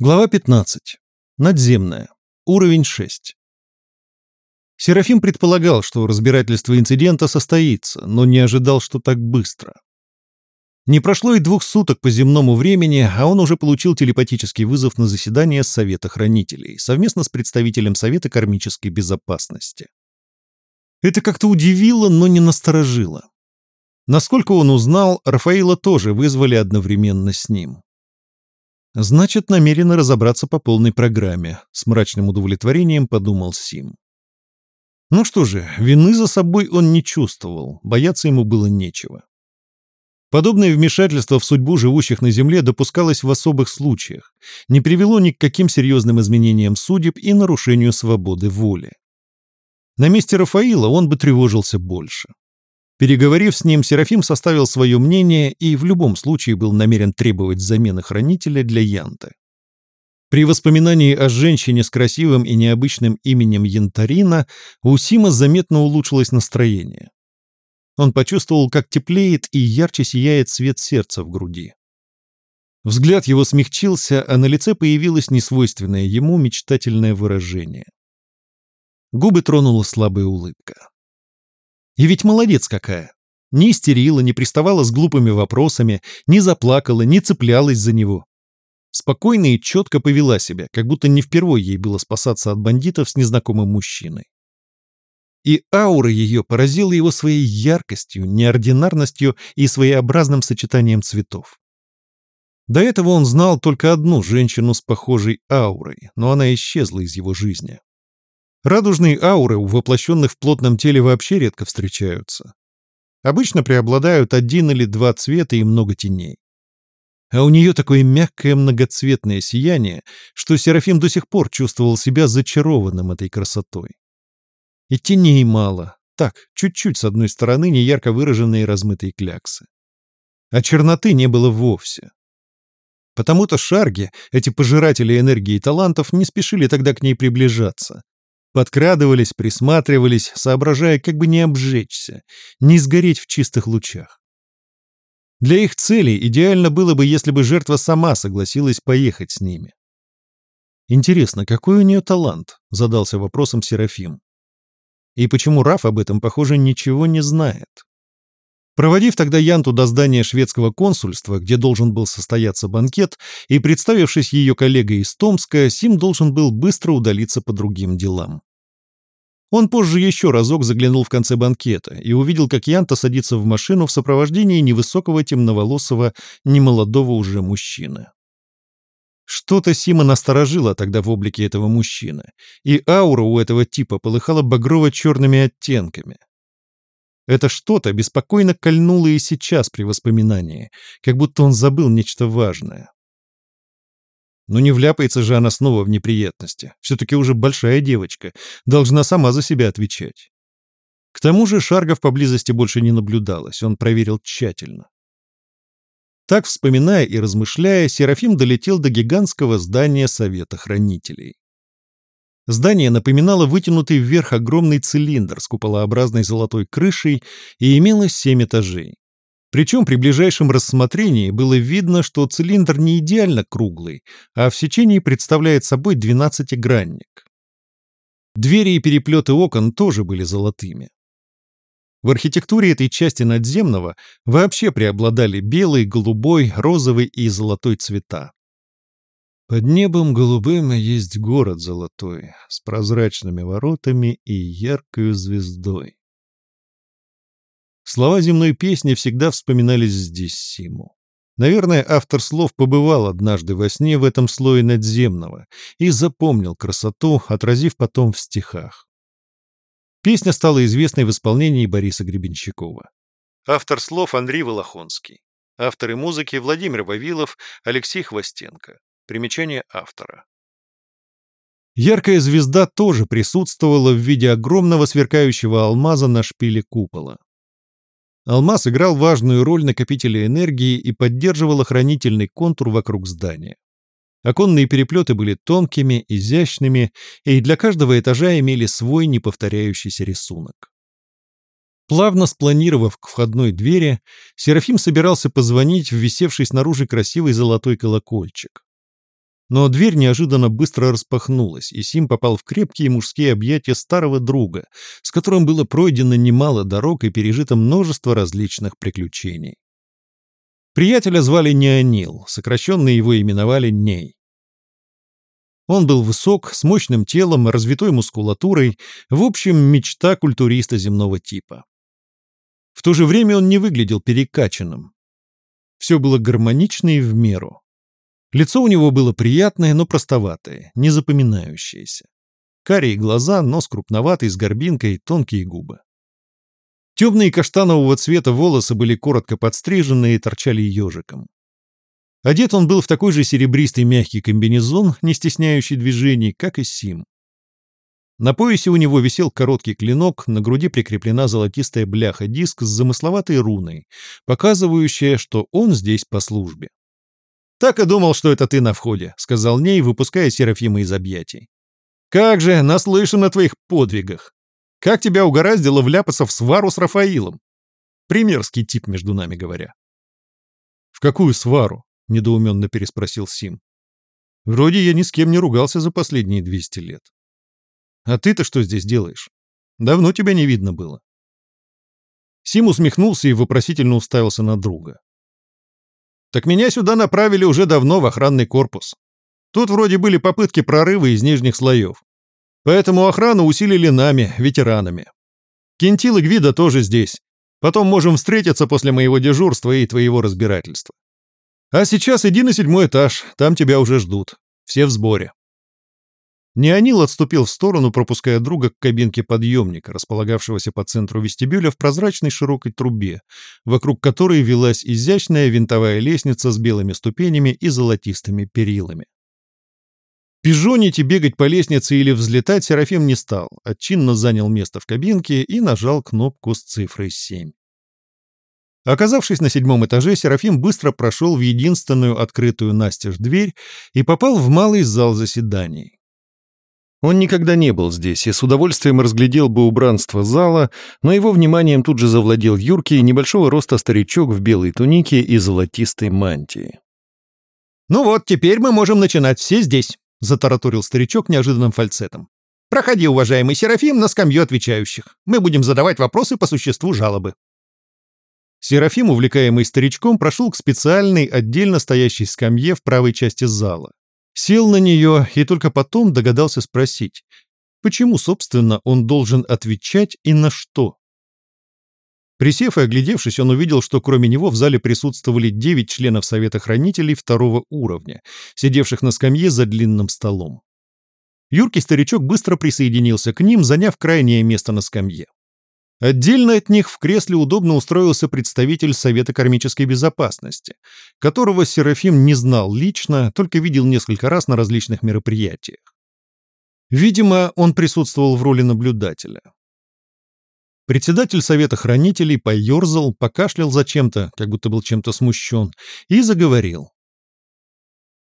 Глава 15. Надземная. Уровень 6. Серафим предполагал, что разбирательство инцидента состоится, но не ожидал, что так быстро. Не прошло и двух суток по земному времени, а он уже получил телепатический вызов на заседание Совета Хранителей, совместно с представителем Совета Кармической Безопасности. Это как-то удивило, но не насторожило. Насколько он узнал, Рафаила тоже вызвали одновременно с ним. Значит, намерены разобраться по полной программе, с мрачным удовлетворением подумал Сим. Ну что же, вины за собой он не чувствовал, бояться ему было нечего. Подобное вмешательство в судьбу живущих на Земле допускалось в особых случаях, не привело ни к каким серьезным изменениям судеб и нарушению свободы воли. На месте Рафаила он бы тревожился больше. Переговорив с ним, Серафим составил свое мнение и в любом случае был намерен требовать замены хранителя для Янты. При воспоминании о женщине с красивым и необычным именем Янтарина у Сима заметно улучшилось настроение. Он почувствовал, как теплеет и ярче сияет свет сердца в груди. Взгляд его смягчился, а на лице появилось несвойственное ему мечтательное выражение. Губы тронула слабая улыбка. И ведь молодец какая. Не истерила, не приставала с глупыми вопросами, не заплакала, не цеплялась за него. Спокойно и четко повела себя, как будто не впервые ей было спасаться от бандитов с незнакомым мужчиной. И аура ее поразила его своей яркостью, неординарностью и своеобразным сочетанием цветов. До этого он знал только одну женщину с похожей аурой, но она исчезла из его жизни. Радужные ауры у воплощенных в плотном теле вообще редко встречаются. Обычно преобладают один или два цвета и много теней. А у нее такое мягкое многоцветное сияние, что Серафим до сих пор чувствовал себя зачарованным этой красотой. И теней мало, так, чуть-чуть с одной стороны неярко выраженные размытые кляксы. А черноты не было вовсе. Потому-то шарги, эти пожиратели энергии и талантов, не спешили тогда к ней приближаться, Подкрадывались, присматривались, соображая, как бы не обжечься, не сгореть в чистых лучах. Для их целей идеально было бы, если бы жертва сама согласилась поехать с ними. «Интересно, какой у нее талант?» — задался вопросом Серафим. «И почему Раф об этом, похоже, ничего не знает?» Проводив тогда Янту до здания шведского консульства, где должен был состояться банкет, и представившись ее коллегой из Томска, Сим должен был быстро удалиться по другим делам. Он позже еще разок заглянул в конце банкета и увидел, как Янта садится в машину в сопровождении невысокого темноволосого, немолодого уже мужчины. Что-то Сима насторожило тогда в облике этого мужчины, и аура у этого типа полыхала багрово-черными оттенками. Это что-то беспокойно кольнуло и сейчас при воспоминании, как будто он забыл нечто важное. Но не вляпается же она снова в неприятности. Все-таки уже большая девочка, должна сама за себя отвечать. К тому же шаргов поблизости больше не наблюдалось, он проверил тщательно. Так, вспоминая и размышляя, Серафим долетел до гигантского здания Совета Хранителей. Здание напоминало вытянутый вверх огромный цилиндр с куполообразной золотой крышей и имело семь этажей. Причем при ближайшем рассмотрении было видно, что цилиндр не идеально круглый, а в сечении представляет собой двенадцатигранник. Двери и переплеты окон тоже были золотыми. В архитектуре этой части надземного вообще преобладали белый, голубой, розовый и золотой цвета. Под небом голубым есть город золотой, с прозрачными воротами и яркою звездой. Слова земной песни всегда вспоминались здесь Симу. Наверное, автор слов побывал однажды во сне в этом слое надземного и запомнил красоту, отразив потом в стихах. Песня стала известной в исполнении Бориса Гребенщикова. Автор слов Андрей Волохонский. Авторы музыки Владимир Вавилов, Алексей Хвостенко. Примечание автора. Яркая звезда тоже присутствовала в виде огромного сверкающего алмаза на шпиле купола. Алмаз играл важную роль накопителя энергии и поддерживал охранительный контур вокруг здания. Оконные переплеты были тонкими, изящными, и для каждого этажа имели свой неповторяющийся рисунок. Плавно спланировав к входной двери, Серафим собирался позвонить в висевший снаружи красивый золотой колокольчик. Но дверь неожиданно быстро распахнулась, и Сим попал в крепкие мужские объятия старого друга, с которым было пройдено немало дорог и пережито множество различных приключений. Приятеля звали Неонил, сокращенно его именовали Ней. Он был высок, с мощным телом, развитой мускулатурой, в общем, мечта культуриста земного типа. В то же время он не выглядел перекачанным. Все было гармонично и в меру. Лицо у него было приятное, но простоватое, не запоминающееся. Карие глаза, нос крупноватый, с горбинкой, тонкие губы. Темные каштанового цвета волосы были коротко подстрижены и торчали ежиком. Одет он был в такой же серебристый мягкий комбинезон, не стесняющий движений, как и Сим. На поясе у него висел короткий клинок, на груди прикреплена золотистая бляха-диск с замысловатой руной, показывающая, что он здесь по службе. «Так и думал, что это ты на входе», — сказал Ней, выпуская Серафима из объятий. «Как же, наслышан о твоих подвигах! Как тебя угораздило вляпаться в свару с Рафаилом? Примерский тип, между нами говоря». «В какую свару?» — недоуменно переспросил Сим. «Вроде я ни с кем не ругался за последние двести лет. А ты-то что здесь делаешь? Давно тебя не видно было». Сим усмехнулся и вопросительно уставился на друга. «Так меня сюда направили уже давно в охранный корпус. Тут вроде были попытки прорыва из нижних слоев. Поэтому охрану усилили нами, ветеранами. Кентил и Гвида тоже здесь. Потом можем встретиться после моего дежурства и твоего разбирательства. А сейчас иди на седьмой этаж, там тебя уже ждут. Все в сборе». Неонил отступил в сторону, пропуская друга к кабинке подъемника, располагавшегося по центру вестибюля в прозрачной широкой трубе, вокруг которой велась изящная винтовая лестница с белыми ступенями и золотистыми перилами. Пижонить и бегать по лестнице или взлетать Серафим не стал, а занял место в кабинке и нажал кнопку с цифрой 7. Оказавшись на седьмом этаже, Серафим быстро прошел в единственную открытую настежь дверь и попал в малый зал заседаний. Он никогда не был здесь и с удовольствием разглядел бы убранство зала, но его вниманием тут же завладел юркий, небольшого роста старичок в белой тунике и золотистой мантии. «Ну вот, теперь мы можем начинать, все здесь», — затараторил старичок неожиданным фальцетом. «Проходи, уважаемый Серафим, на скамью отвечающих. Мы будем задавать вопросы по существу жалобы». Серафим, увлекаемый старичком, прошел к специальной, отдельно стоящей скамье в правой части зала. Сел на нее и только потом догадался спросить, почему, собственно, он должен отвечать и на что. Присев и оглядевшись, он увидел, что кроме него в зале присутствовали девять членов Совета Хранителей второго уровня, сидевших на скамье за длинным столом. Юркий старичок быстро присоединился к ним, заняв крайнее место на скамье. Отдельно от них в кресле удобно устроился представитель Совета кармической безопасности, которого Серафим не знал лично, только видел несколько раз на различных мероприятиях. Видимо, он присутствовал в роли наблюдателя. Председатель Совета Хранителей поерзал, покашлял зачем-то, как будто был чем-то смущен, и заговорил.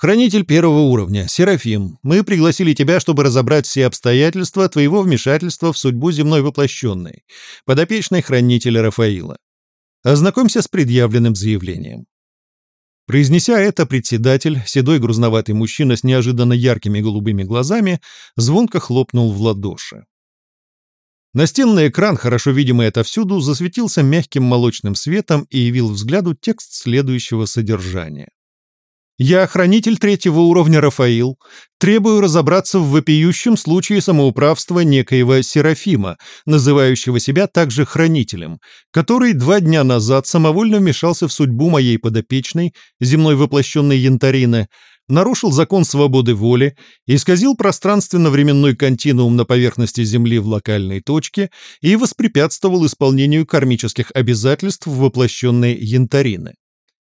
Хранитель первого уровня, Серафим, мы пригласили тебя, чтобы разобрать все обстоятельства твоего вмешательства в судьбу земной воплощенной, подопечной хранителя Рафаила. Ознакомься с предъявленным заявлением. Произнеся это, председатель, седой грузноватый мужчина с неожиданно яркими голубыми глазами, звонко хлопнул в ладоши. Настенный экран, хорошо видимый отовсюду, засветился мягким молочным светом и явил взгляду текст следующего содержания. Я, хранитель третьего уровня Рафаил, требую разобраться в вопиющем случае самоуправства некоего Серафима, называющего себя также хранителем, который два дня назад самовольно вмешался в судьбу моей подопечной, земной воплощенной Янтарины, нарушил закон свободы воли, исказил пространственно-временной континуум на поверхности Земли в локальной точке и воспрепятствовал исполнению кармических обязательств воплощенной Янтарины.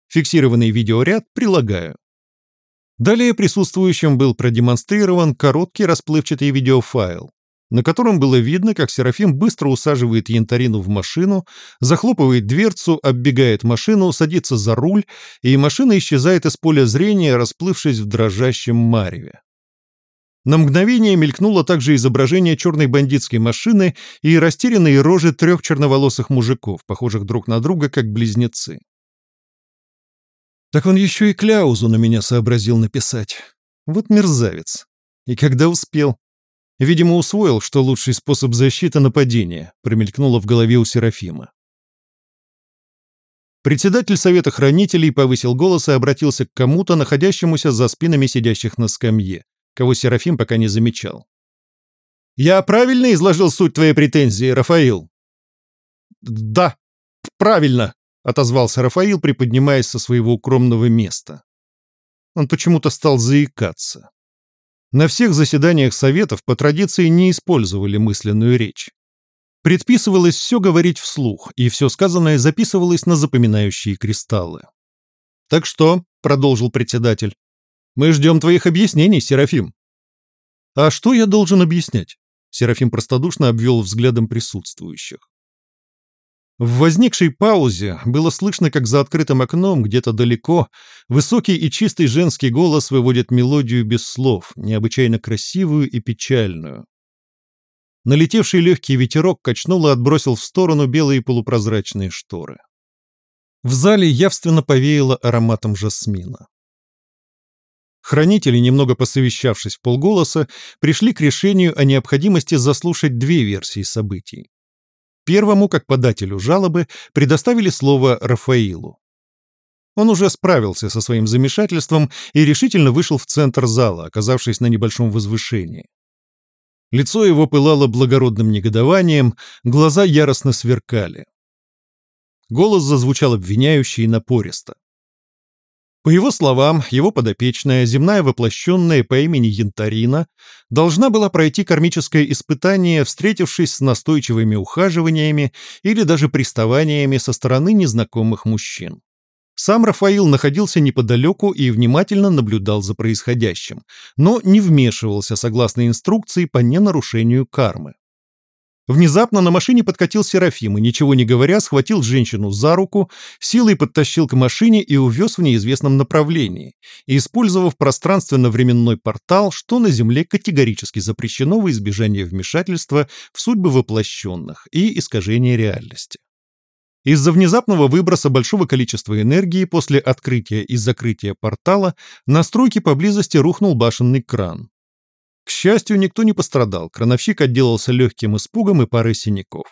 Фиксированный видеоряд прилагаю. Далее присутствующим был продемонстрирован короткий расплывчатый видеофайл, на котором было видно, как Серафим быстро усаживает Янтарину в машину, захлопывает дверцу, оббегает машину, садится за руль, и машина исчезает из поля зрения, расплывшись в дрожащем мареве. На мгновение мелькнуло также изображение черной бандитской машины и растерянные рожи трех черноволосых мужиков, похожих друг на друга, как близнецы. Так он еще и кляузу на меня сообразил написать. Вот мерзавец. И когда успел? Видимо, усвоил, что лучший способ защиты — нападение, промелькнуло в голове у Серафима. Председатель Совета Хранителей повысил голос и обратился к кому-то, находящемуся за спинами сидящих на скамье, кого Серафим пока не замечал. «Я правильно изложил суть твоей претензии, Рафаил?» «Да, правильно», — отозвался Рафаил, приподнимаясь со своего укромного места. Он почему-то стал заикаться. На всех заседаниях Советов по традиции не использовали мысленную речь. Предписывалось все говорить вслух, и все сказанное записывалось на запоминающие кристаллы. «Так что», — продолжил председатель, — «мы ждем твоих объяснений, Серафим». «А что я должен объяснять?» Серафим простодушно обвел взглядом присутствующих. В возникшей паузе было слышно, как за открытым окном, где-то далеко, высокий и чистый женский голос выводит мелодию без слов, необычайно красивую и печальную. Налетевший легкий ветерок качнул и отбросил в сторону белые полупрозрачные шторы. В зале явственно повеяло ароматом жасмина. Хранители, немного посовещавшись в полголоса, пришли к решению о необходимости заслушать две версии событий. Первому, как подателю жалобы, предоставили слово Рафаилу. Он уже справился со своим замешательством и решительно вышел в центр зала, оказавшись на небольшом возвышении. Лицо его пылало благородным негодованием, глаза яростно сверкали. Голос зазвучал обвиняюще и напористо. По его словам, его подопечная, земная воплощенная по имени Янтарина, должна была пройти кармическое испытание, встретившись с настойчивыми ухаживаниями или даже приставаниями со стороны незнакомых мужчин. Сам Рафаил находился неподалеку и внимательно наблюдал за происходящим, но не вмешивался согласно инструкции по ненарушению кармы. Внезапно на машине подкатил Серафим и, ничего не говоря, схватил женщину за руку, силой подтащил к машине и увез в неизвестном направлении, использовав пространственно-временной портал, что на Земле категорически запрещено во избежание вмешательства в судьбы воплощенных и искажения реальности. Из-за внезапного выброса большого количества энергии после открытия и закрытия портала на стройке поблизости рухнул башенный кран. К счастью, никто не пострадал, крановщик отделался легким испугом и парой синяков.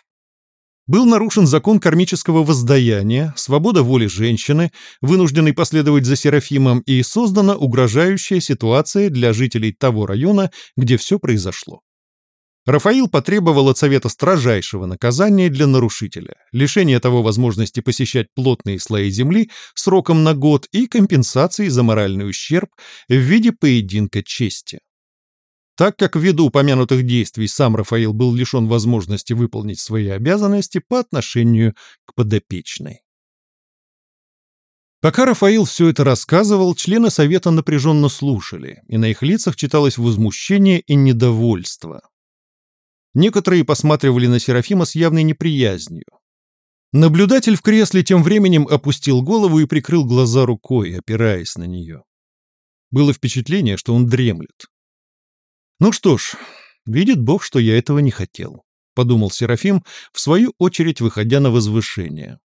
Был нарушен закон кармического воздаяния, свобода воли женщины, вынужденной последовать за Серафимом, и создана угрожающая ситуация для жителей того района, где все произошло. Рафаил потребовал от Совета строжайшего наказания для нарушителя, лишения того возможности посещать плотные слои земли сроком на год и компенсации за моральный ущерб в виде поединка чести. Так как ввиду упомянутых действий сам Рафаил был лишен возможности выполнить свои обязанности по отношению к подопечной. Пока Рафаил все это рассказывал, члены Совета напряженно слушали, и на их лицах читалось возмущение и недовольство. Некоторые посматривали на Серафима с явной неприязнью. Наблюдатель в кресле тем временем опустил голову и прикрыл глаза рукой, опираясь на нее. Было впечатление, что он дремлет. «Ну что ж, видит Бог, что я этого не хотел», — подумал Серафим, в свою очередь выходя на возвышение.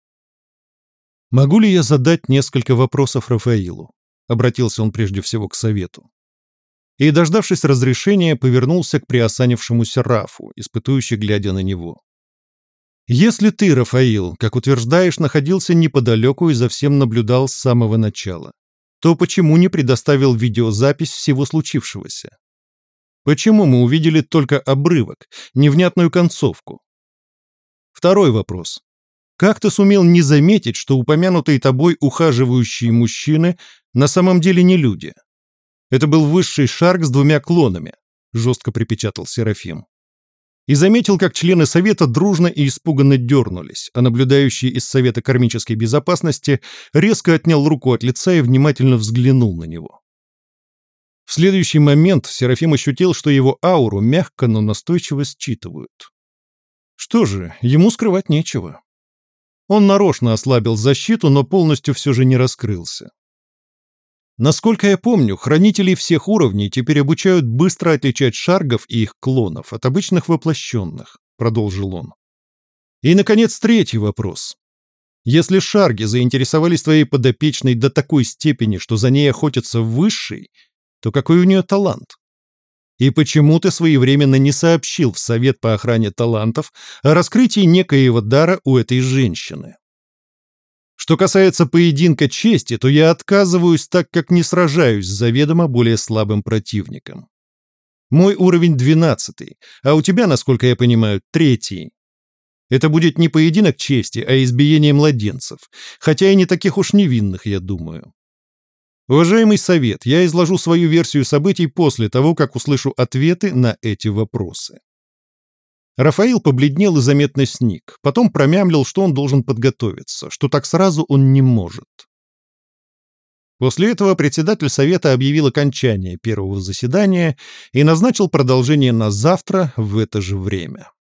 «Могу ли я задать несколько вопросов Рафаилу?» — обратился он прежде всего к совету и, дождавшись разрешения, повернулся к приосанившемуся Рафу, испытующе глядя на него. «Если ты, Рафаил, как утверждаешь, находился неподалеку и за всем наблюдал с самого начала, то почему не предоставил видеозапись всего случившегося? Почему мы увидели только обрывок, невнятную концовку? Второй вопрос. Как ты сумел не заметить, что упомянутые тобой ухаживающие мужчины на самом деле не люди, это был высший шарк с двумя клонами, жестко припечатал Серафим. И заметил, как члены Совета дружно и испуганно дернулись, а наблюдающий из Совета кармической безопасности резко отнял руку от лица и внимательно взглянул на него. В следующий момент Серафим ощутил, что его ауру мягко, но настойчиво считывают. Что же, ему скрывать нечего. Он нарочно ослабил защиту, но полностью все же не раскрылся. Насколько я помню, хранителей всех уровней теперь обучают быстро отличать шаргов и их клонов от обычных воплощенных, продолжил он. И, наконец, третий вопрос. Если шарги заинтересовались твоей подопечной до такой степени, что за ней охотятся высший, то какой у нее талант? И почему ты своевременно не сообщил в Совет по охране талантов о раскрытии некоего дара у этой женщины? Что касается поединка чести, то я отказываюсь, так как не сражаюсь с заведомо более слабым противником. Мой уровень двенадцатый, а у тебя, насколько я понимаю, третий. Это будет не поединок чести, а избиение младенцев, хотя и не таких уж невинных, я думаю. Уважаемый совет, я изложу свою версию событий после того, как услышу ответы на эти вопросы. Рафаил побледнел и заметно сник, потом промямлил, что он должен подготовиться, что так сразу он не может. После этого председатель совета объявил окончание первого заседания и назначил продолжение на завтра в это же время.